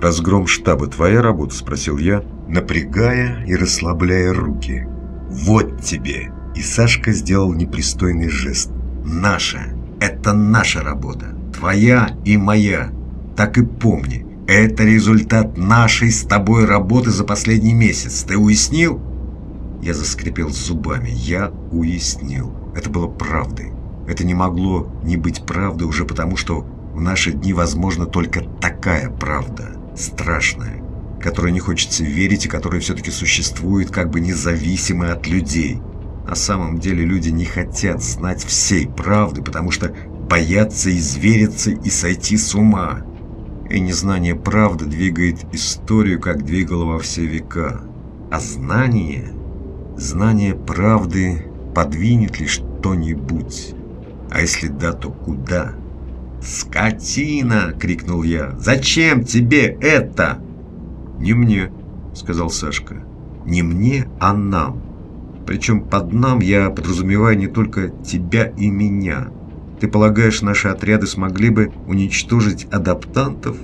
«Разгром штаба – твоя работа?» – спросил я, напрягая и расслабляя руки. «Вот тебе!» И Сашка сделал непристойный жест. «Наша! Это наша работа! Твоя и моя! Так и помни, это результат нашей с тобой работы за последний месяц. Ты уяснил?» Я заскрипел зубами. Я уяснил. Это было правдой. Это не могло не быть правдой уже потому, что в наши дни возможна только такая правда, страшная, которой не хочется верить и которая все-таки существует как бы независимо от людей. На самом деле люди не хотят знать всей правды, потому что боятся извериться и сойти с ума. И незнание правды двигает историю, как двигало во все века. А знание, знание правды подвинет ли что-нибудь? А если да, то куда? «Скотина!» — крикнул я. «Зачем тебе это?» «Не мне», — сказал Сашка. «Не мне, а нам. Причем под «нам» я подразумеваю не только тебя и меня. Ты полагаешь, наши отряды смогли бы уничтожить адаптантов?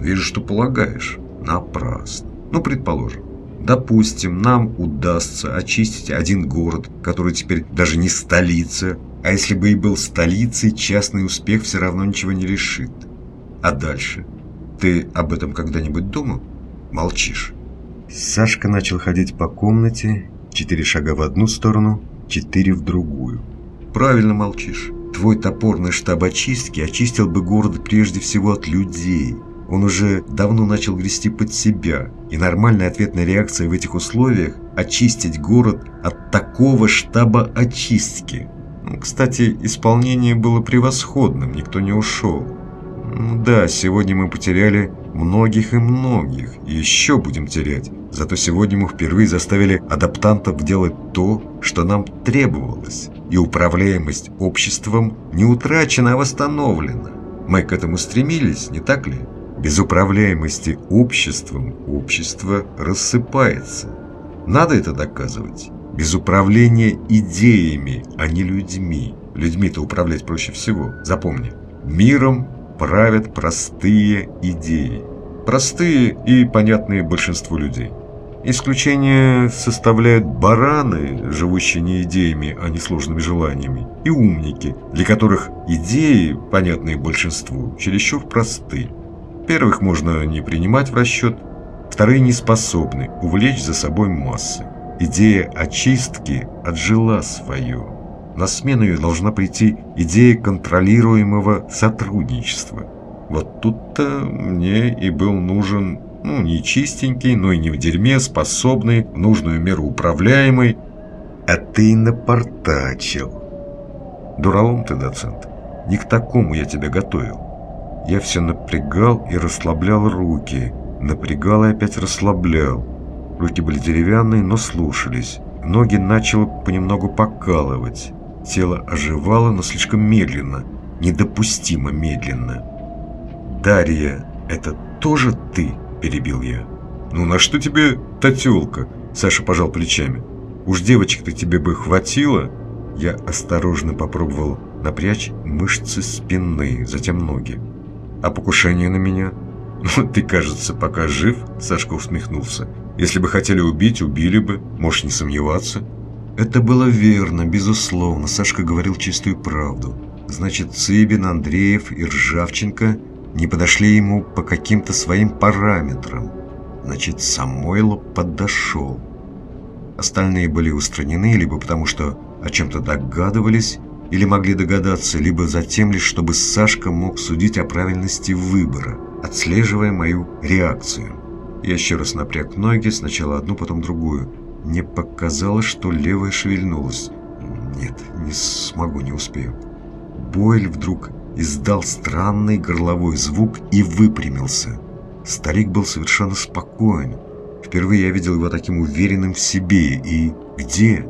Вижу, что полагаешь. Напрасно. Ну, предположим. Допустим, нам удастся очистить один город, который теперь даже не столица, а если бы и был столицей, частный успех все равно ничего не решит. А дальше? Ты об этом когда-нибудь думал? Молчишь. Сашка начал ходить по комнате, четыре шага в одну сторону, четыре в другую. Правильно молчишь. Твой топорный штаб очистки очистил бы город прежде всего от людей. Он уже давно начал грести под себя, и нормальная ответная реакция в этих условиях – очистить город от такого штаба очистки. Кстати, исполнение было превосходным, никто не ушел. Ну да, сегодня мы потеряли многих и многих, и еще будем терять. Зато сегодня мы впервые заставили адаптантов делать то, что нам требовалось. И управляемость обществом не утрачена, а восстановлена. Мы к этому стремились, не так ли? Без управляемости обществом общество рассыпается. Надо это доказывать. Без управления идеями, а не людьми. Людьми-то управлять проще всего. Запомни. Миром правят простые идеи. Простые и понятные большинству людей. Исключение составляют бараны, живущие не идеями, а не сложными желаниями, и умники, для которых идеи, понятные большинству, чересчур просты. Первых можно не принимать в расчет, вторые не способны увлечь за собой массы. Идея очистки отжила свое. На смену ее должна прийти идея контролируемого сотрудничества. Вот тут-то мне и был нужен, ну, не чистенький, но и не в дерьме, способный, в нужную меру управляемый. А ты напортачил. Дуралом ты, доцент. Не к такому я тебя готовил. Я все напрягал и расслаблял руки, напрягал и опять расслаблял. Руки были деревянные, но слушались. Ноги начало понемногу покалывать. Тело оживало, но слишком медленно, недопустимо медленно. «Дарья, это тоже ты?» – перебил я. «Ну на что тебе та тёлка?» – Саша пожал плечами. «Уж девочек-то тебе бы хватило?» Я осторожно попробовал напрячь мышцы спины, затем ноги. «А покушение на меня?» «Ну, ты, кажется, пока жив», – Сашка усмехнулся. Если бы хотели убить, убили бы, можешь не сомневаться. Это было верно, безусловно, Сашка говорил чистую правду. Значит, Цыбин, Андреев и Ржавченко не подошли ему по каким-то своим параметрам. Значит, Самойлов подошел. Остальные были устранены либо потому, что о чем-то догадывались, или могли догадаться, либо за тем лишь, чтобы Сашка мог судить о правильности выбора, отслеживая мою реакцию. Я еще раз напряг ноги, сначала одну, потом другую. Мне показалось, что левая шевельнулась. Нет, не смогу, не успею. Бойль вдруг издал странный горловой звук и выпрямился. Старик был совершенно спокоен. Впервые я видел его таким уверенным в себе. И где?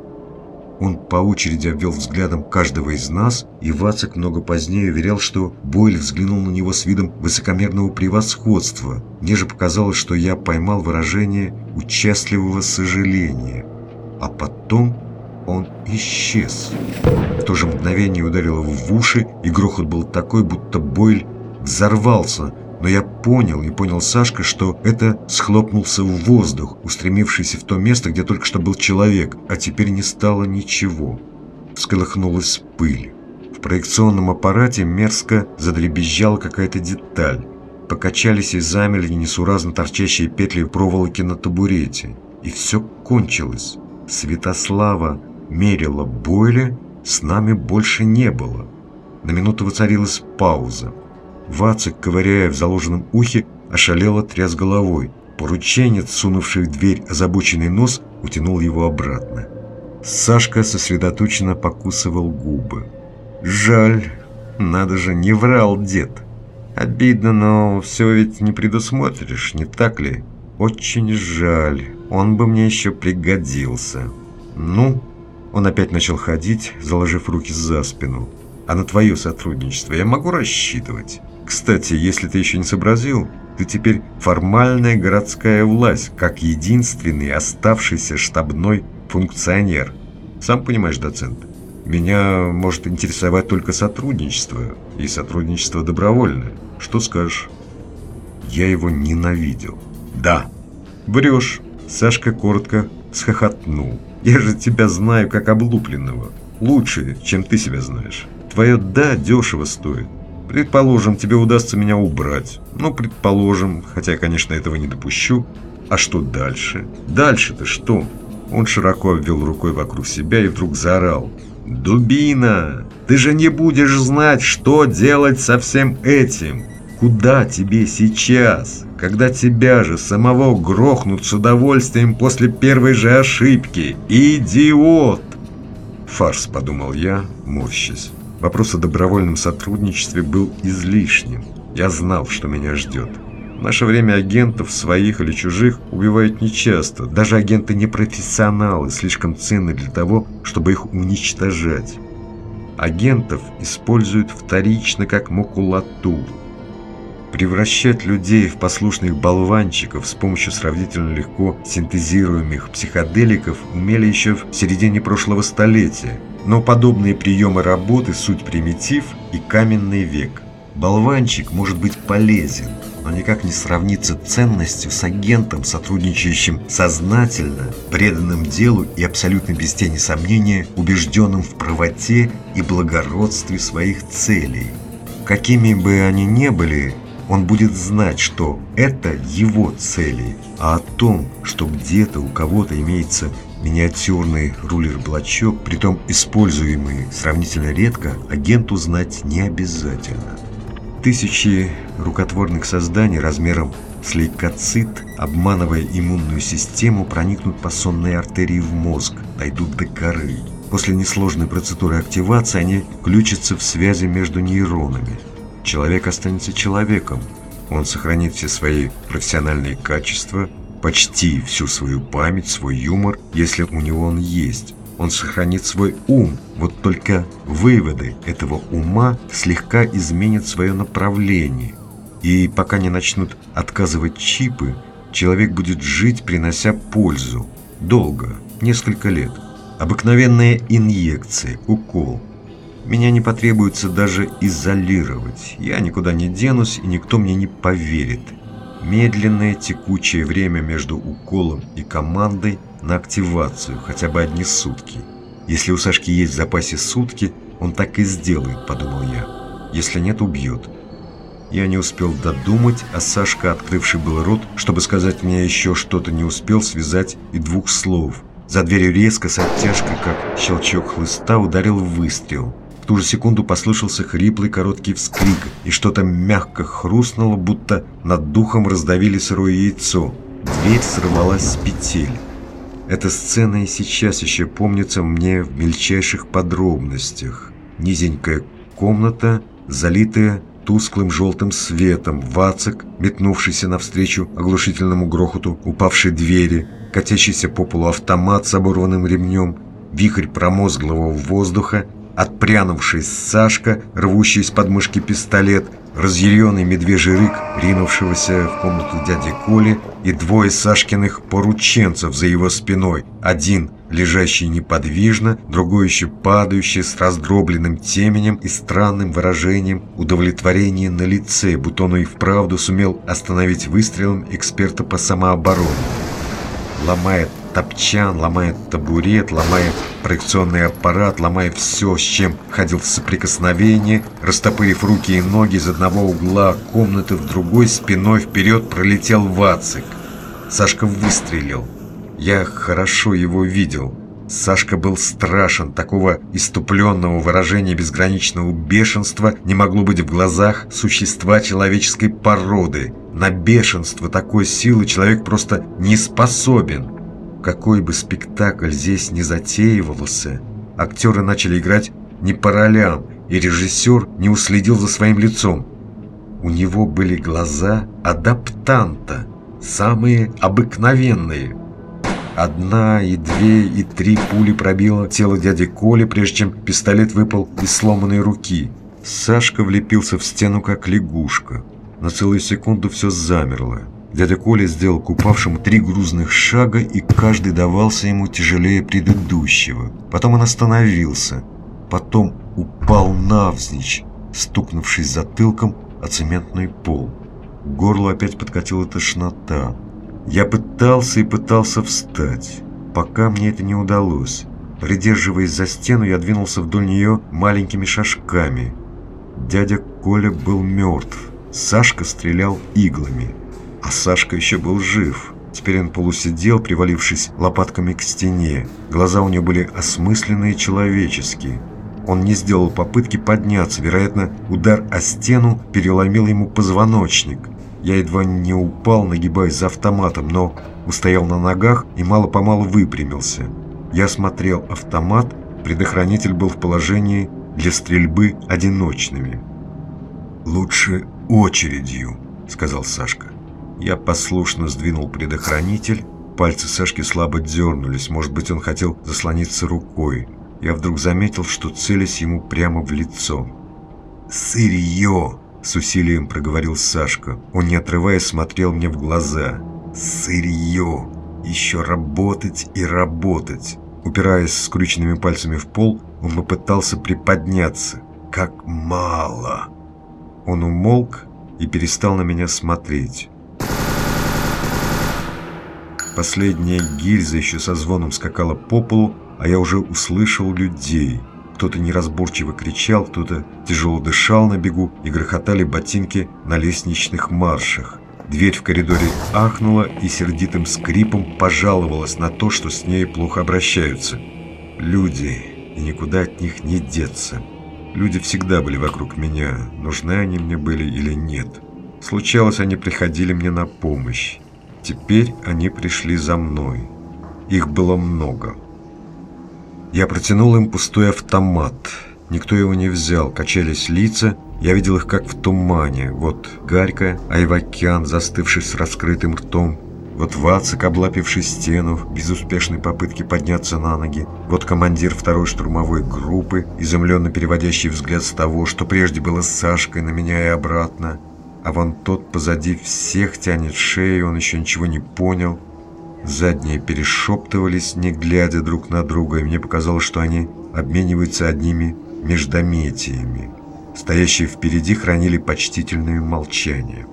Он по очереди обвел взглядом каждого из нас, и Вацик много позднее уверял, что Бойль взглянул на него с видом высокомерного превосходства. Мне же показалось, что я поймал выражение участливого сожаления. А потом он исчез. В то же мгновение ударило в уши, и грохот был такой, будто Бойль взорвался Но я понял, и понял Сашка, что это схлопнулся в воздух, устремившийся в то место, где только что был человек, а теперь не стало ничего. Всколыхнулась пыль. В проекционном аппарате мерзко задребезжала какая-то деталь. Покачались и замерли несуразно торчащие петли проволоки на табурете. И все кончилось. Святослава мерила Бойля, с нами больше не было. На минуту воцарилась пауза. Вацик, ковыряя в заложенном ухе, ошалело тряс головой. Порученец, сунувший в дверь озабоченный нос, утянул его обратно. Сашка сосредоточенно покусывал губы. «Жаль, надо же, не врал дед. Обидно, но все ведь не предусмотришь, не так ли? Очень жаль, он бы мне еще пригодился. Ну?» Он опять начал ходить, заложив руки за спину. «А на твое сотрудничество я могу рассчитывать?» Кстати, если ты еще не сообразил, ты теперь формальная городская власть, как единственный оставшийся штабной функционер. Сам понимаешь, доцент, меня может интересовать только сотрудничество, и сотрудничество добровольное. Что скажешь? Я его ненавидел. Да. Врешь. Сашка коротко схохотнул. Я же тебя знаю как облупленного. Лучше, чем ты себя знаешь. Твое «да» дешево стоит. Предположим, тебе удастся меня убрать. Ну, предположим, хотя я, конечно, этого не допущу. А что дальше? Дальше-то что? Он широко обвел рукой вокруг себя и вдруг заорал. «Дубина! Ты же не будешь знать, что делать со всем этим! Куда тебе сейчас, когда тебя же самого грохнут с удовольствием после первой же ошибки? Идиот!» «Фарс», — подумал я, морщась. Вопрос о добровольном сотрудничестве был излишним. Я знал, что меня ждет. В наше время агентов, своих или чужих, убивают нечасто. Даже агенты непрофессионалы слишком ценны для того, чтобы их уничтожать. Агентов используют вторично как макулатуру. Превращать людей в послушных болванчиков с помощью сравнительно легко синтезируемых психоделиков умели еще в середине прошлого столетия – но подобные приемы работы – суть примитив и каменный век. Болванчик может быть полезен, но никак не сравнится ценностью с агентом, сотрудничающим сознательно, преданным делу и абсолютно без тени сомнения, убежденным в правоте и благородстве своих целей. Какими бы они ни были, он будет знать, что это его цели, а о том, что где-то у кого-то имеется Миниатюрный рулер-блочок, притом используемый сравнительно редко, агенту знать не обязательно. Тысячи рукотворных созданий размером с лейкоцит, обманывая иммунную систему, проникнут по сонной артерии в мозг, дойдут до коры. После несложной процедуры активации они включатся в связи между нейронами. Человек останется человеком. Он сохранит все свои профессиональные качества, почти всю свою память, свой юмор, если у него он есть. Он сохранит свой ум, вот только выводы этого ума слегка изменят свое направление. И пока не начнут отказывать чипы, человек будет жить, принося пользу. Долго, несколько лет. Обыкновенная инъекция, укол. Меня не потребуется даже изолировать. Я никуда не денусь, и никто мне не поверит. Медленное текучее время между уколом и командой на активацию, хотя бы одни сутки. Если у Сашки есть в запасе сутки, он так и сделает, подумал я. Если нет, убьет. Я не успел додумать, а Сашка, открывший был рот, чтобы сказать мне еще что-то, не успел связать и двух слов. За дверью резко, с оттяжкой, как щелчок хлыста, ударил выстрел. В ту же секунду послышался хриплый короткий вскрик, и что-то мягко хрустнуло, будто над духом раздавили сырое яйцо. Дверь сорвалась с петель. Эта сцена и сейчас еще помнится мне в мельчайших подробностях. Низенькая комната, залитая тусклым желтым светом, Вацик, метнувшийся навстречу оглушительному грохоту упавшей двери, катящийся по полу автомат с оборванным ремнем, вихрь промозглого воздуха Отпрянувшись Сашка, рвущий из подмышки пистолет, разъяренный медвежий рык, ринувшегося в комнату дяди Коли, и двое Сашкиных порученцев за его спиной. Один, лежащий неподвижно, другой еще падающий с раздробленным теменем и странным выражением удовлетворения на лице, будто он и вправду сумел остановить выстрелом эксперта по самообороне. Ломает топчан, ломает табурет, ломает проекционный аппарат, ломая все, с чем ходил в соприкосновение, растопырив руки и ноги из одного угла комнаты в другой, спиной вперед пролетел Вацик. Сашка выстрелил. Я хорошо его видел. Сашка был страшен, такого иступленного выражения безграничного бешенства не могло быть в глазах существа человеческой породы. На бешенство такой силы человек просто не способен. Какой бы спектакль здесь не затеивался, актеры начали играть не по ролям, и режиссер не уследил за своим лицом. У него были глаза адаптанта, самые обыкновенные. Одна, и две, и три пули пробило тело дяди Коли, прежде чем пистолет выпал из сломанной руки. Сашка влепился в стену, как лягушка. На целую секунду все замерло. Дядя Коля сделал к упавшему три грузных шага, и каждый давался ему тяжелее предыдущего. Потом он остановился. Потом упал навзничь, стукнувшись затылком о цементный пол. К горлу опять подкатила тошнота. Я пытался и пытался встать, пока мне это не удалось. Придерживаясь за стену, я двинулся вдоль нее маленькими шажками. Дядя Коля был мертв. Сашка стрелял иглами. А Сашка еще был жив. Теперь он полусидел, привалившись лопатками к стене. Глаза у него были осмысленные человеческие. Он не сделал попытки подняться. Вероятно, удар о стену переломил ему позвоночник. Я едва не упал, нагибаясь за автоматом, но устоял на ногах и мало-помалу выпрямился. Я смотрел автомат, предохранитель был в положении для стрельбы одиночными. «Лучше очередью», — сказал Сашка. Я послушно сдвинул предохранитель. Пальцы Сашки слабо дернулись. Может быть, он хотел заслониться рукой. Я вдруг заметил, что целясь ему прямо в лицо. «Сырье!» — с усилием проговорил Сашка. Он, не отрываясь, смотрел мне в глаза. «Сырье! Еще работать и работать!» Упираясь скрюченными пальцами в пол, он попытался приподняться. «Как мало!» Он умолк и перестал на меня смотреть. Последняя гильза еще со звоном скакала по полу, а я уже услышал людей. Кто-то неразборчиво кричал, кто-то тяжело дышал на бегу, и грохотали ботинки на лестничных маршах. Дверь в коридоре ахнула и сердитым скрипом пожаловалась на то, что с ней плохо обращаются. Люди, и никуда от них не деться. Люди всегда были вокруг меня, нужны они мне были или нет. Случалось, они приходили мне на помощь. Теперь они пришли за мной. Их было много. Я протянул им пустой автомат. Никто его не взял, качались лица. Я видел их как в тумане. Вот Гарька, Айвакян, застывший с раскрытым ртом. Вот Вацик, облапивший стену, в безуспешной попытке подняться на ноги. Вот командир второй штурмовой группы, изумленно переводящий взгляд с того, что прежде было с Сашкой на меня и обратно а вон тот позади всех тянет шею, он еще ничего не понял. Задние перешептывались, не глядя друг на друга, и мне показалось, что они обмениваются одними междометиями. Стоящие впереди хранили почтительное молчание.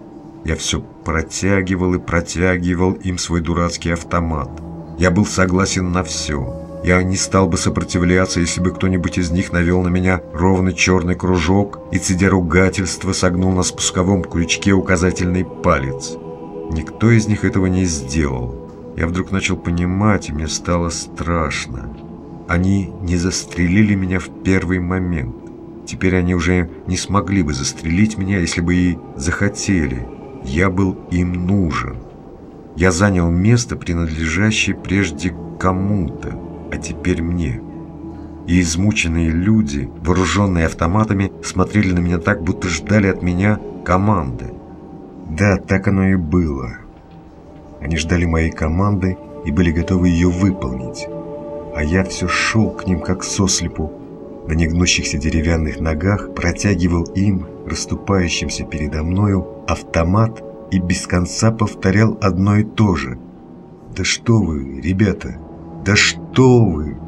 Я все протягивал и протягивал им свой дурацкий автомат. Я был согласен на все. Я не стал бы сопротивляться, если бы кто-нибудь из них навел на меня ровный черный кружок и, цедя ругательство, согнул на спусковом крючке указательный палец. Никто из них этого не сделал. Я вдруг начал понимать, и мне стало страшно. Они не застрелили меня в первый момент. Теперь они уже не смогли бы застрелить меня, если бы и захотели. Я был им нужен. Я занял место, принадлежащее прежде кому-то а теперь мне. И измученные люди, вооруженные автоматами, смотрели на меня так, будто ждали от меня команды. Да, так оно и было. Они ждали моей команды и были готовы ее выполнить. А я все шел к ним как сослепу, на негнущихся деревянных ногах, протягивал им, расступающимся передо мною, автомат и без конца повторял одно и то же. «Да что вы, ребята, да что вы!»